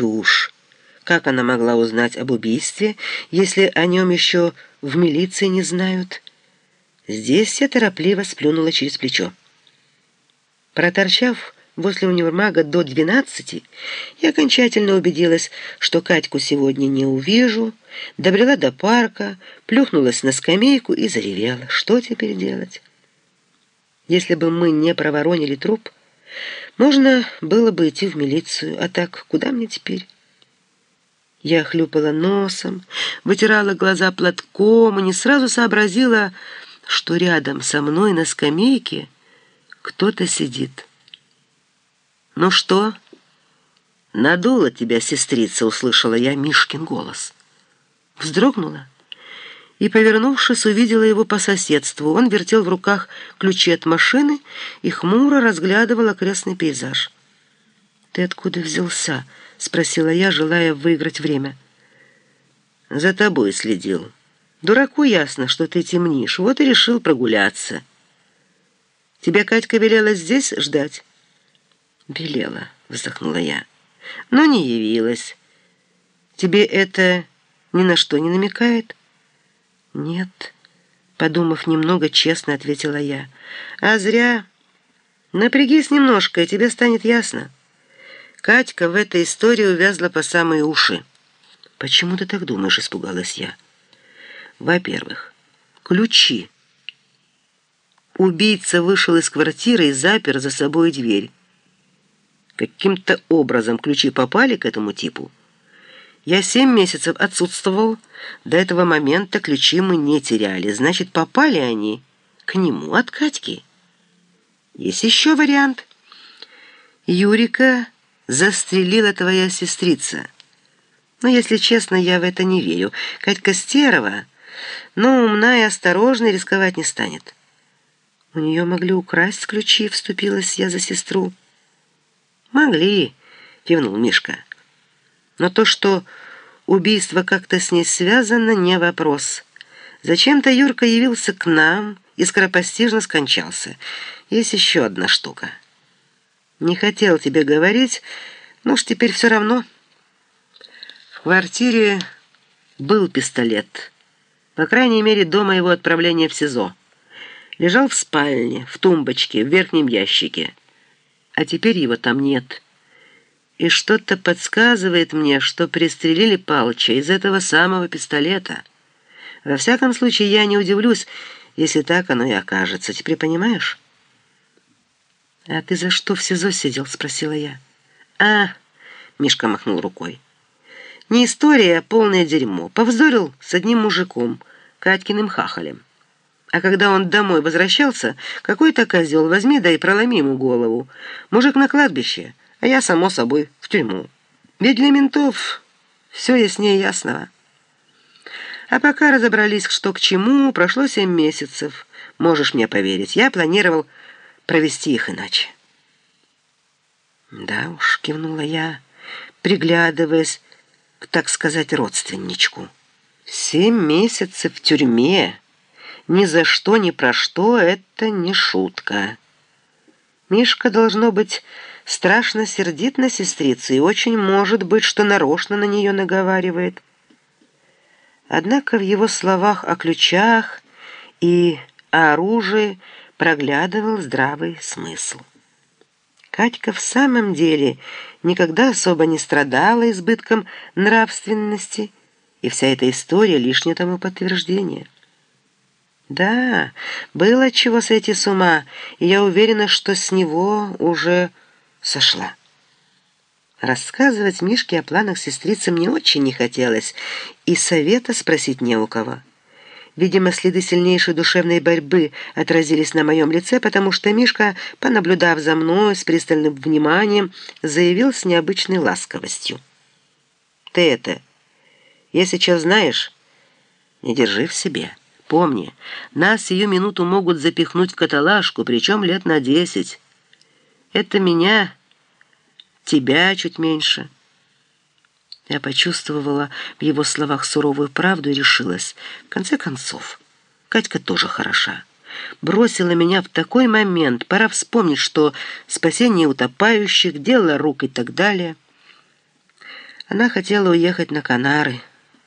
чушь. Как она могла узнать об убийстве, если о нем еще в милиции не знают? Здесь я торопливо сплюнула через плечо. Проторчав возле универмага до двенадцати, я окончательно убедилась, что Катьку сегодня не увижу, добрела до парка, плюхнулась на скамейку и заревела. Что теперь делать? Если бы мы не проворонили труп, можно было бы идти в милицию, а так куда мне теперь? Я хлюпала носом, вытирала глаза платком и не сразу сообразила, что рядом со мной на скамейке кто-то сидит. «Ну что?» «Надула тебя, сестрица», — услышала я Мишкин голос. Вздрогнула и, повернувшись, увидела его по соседству. Он вертел в руках ключи от машины и хмуро разглядывал окрестный пейзаж. «Ты откуда взялся?» — спросила я, желая выиграть время. «За тобой следил. Дураку ясно, что ты темнишь, вот и решил прогуляться. Тебя Катька велела здесь ждать?» «Велела», — вздохнула я, — «но не явилась. Тебе это ни на что не намекает?» «Нет», — подумав немного, честно ответила я. «А зря. Напрягись немножко, и тебе станет ясно. Катька в этой истории увязла по самые уши». «Почему ты так думаешь?» — испугалась я. «Во-первых, ключи». Убийца вышел из квартиры и запер за собой дверь. Каким-то образом ключи попали к этому типу. Я семь месяцев отсутствовал. До этого момента ключи мы не теряли. Значит, попали они к нему от Катьки. Есть еще вариант. Юрика застрелила твоя сестрица. Но, если честно, я в это не верю. Катька Стерова, но умна и осторожна, рисковать не станет. У нее могли украсть ключи, вступилась я за сестру. «Могли», — кивнул Мишка. Но то, что убийство как-то с ней связано, не вопрос. Зачем-то Юрка явился к нам и скоропостижно скончался. Есть еще одна штука. Не хотел тебе говорить, ну уж теперь все равно. В квартире был пистолет. По крайней мере, до моего отправления в СИЗО. Лежал в спальне, в тумбочке, в верхнем ящике. А теперь его там нет и что-то подсказывает мне, что пристрелили Палыча из этого самого пистолета. Во всяком случае, я не удивлюсь, если так оно и окажется. Теперь понимаешь? «А ты за что в СИЗО сидел?» — спросила я. «А...» — Мишка махнул рукой. «Не история, а полное дерьмо. Повздорил с одним мужиком, Катькиным хахалем. А когда он домой возвращался, какой-то козел, возьми да и проломи ему голову. Мужик на кладбище» а я, само собой, в тюрьму. Ведь для ментов все яснее ясного. А пока разобрались, что к чему, прошло семь месяцев. Можешь мне поверить, я планировал провести их иначе. Да уж, кивнула я, приглядываясь к, так сказать, родственничку. Семь месяцев в тюрьме, ни за что, ни про что, это не шутка. Мишка, должно быть, страшно сердит на сестрицу и очень может быть, что нарочно на нее наговаривает. Однако в его словах о ключах и о оружии проглядывал здравый смысл. Катька в самом деле никогда особо не страдала избытком нравственности, и вся эта история — лишнее тому подтверждение. Да, было чего сойти с ума, и я уверена, что с него уже сошла. Рассказывать Мишке о планах сестрицы мне очень не хотелось, и совета спросить не у кого. Видимо, следы сильнейшей душевной борьбы отразились на моем лице, потому что Мишка, понаблюдав за мной с пристальным вниманием, заявил с необычной ласковостью. «Ты это, если что знаешь, не держи в себе. Помни, нас сию минуту могут запихнуть в каталажку, причем лет на десять». Это меня, тебя чуть меньше. Я почувствовала в его словах суровую правду и решилась. В конце концов, Катька тоже хороша. Бросила меня в такой момент. Пора вспомнить, что спасение утопающих, дело рук и так далее. Она хотела уехать на Канары.